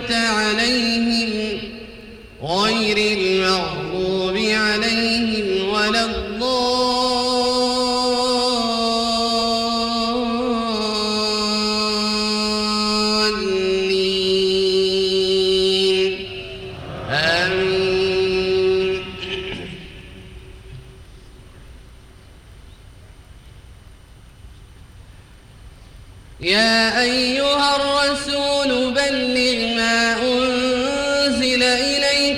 أنعمت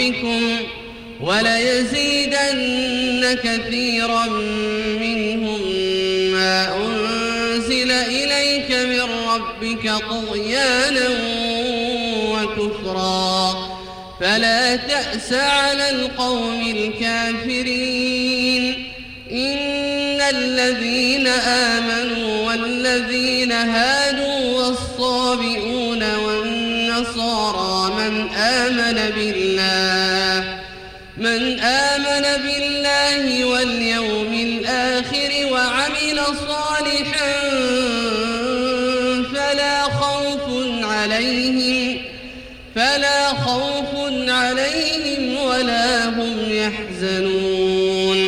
ربكم وليزيدن كثيرا منهم ما أنزل إليك من ربك طغيانا وكفرا. فلا تأس على القوم الكافرين. إن الذين آمنوا والذين هادوا عليهم فلا خوف عليهم ولا هم يحزنون.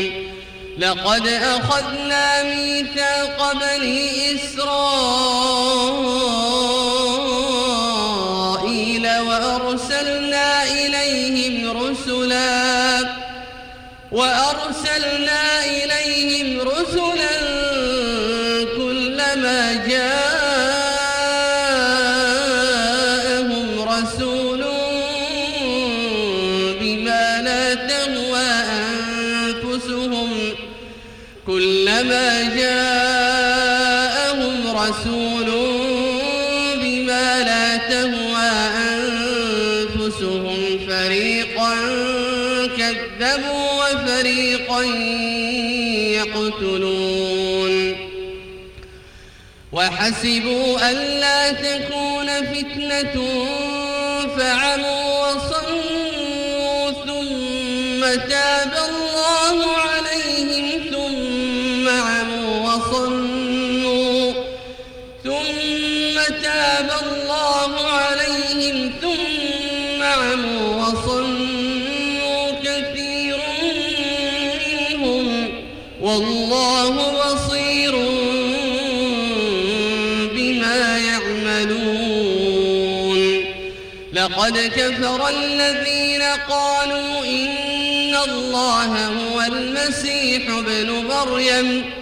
لقد أخذنا ميثاق بني إسرائيل وأرسلنا إليهم رسلا وأرسلنا رسول بما لا تهوى أنفسهم. فريقا كذبوا وفريقا يقتلون. وحسبوا ألا تكون فتنة فعموا وصموا ثم تاب الله عليهم تاب الله عليهم ثم عموا وصموا كثير منهم. والله بصير بما يعملون. لقد كفر الذين قالوا إن الله هو المسيح ابن مريم.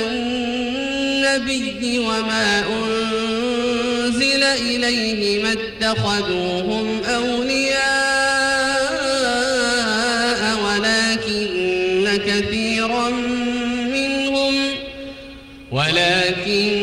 والنبي وما أنزل إليه ما اتخذوهم أولياء ولكن كثيرا منهم ولكن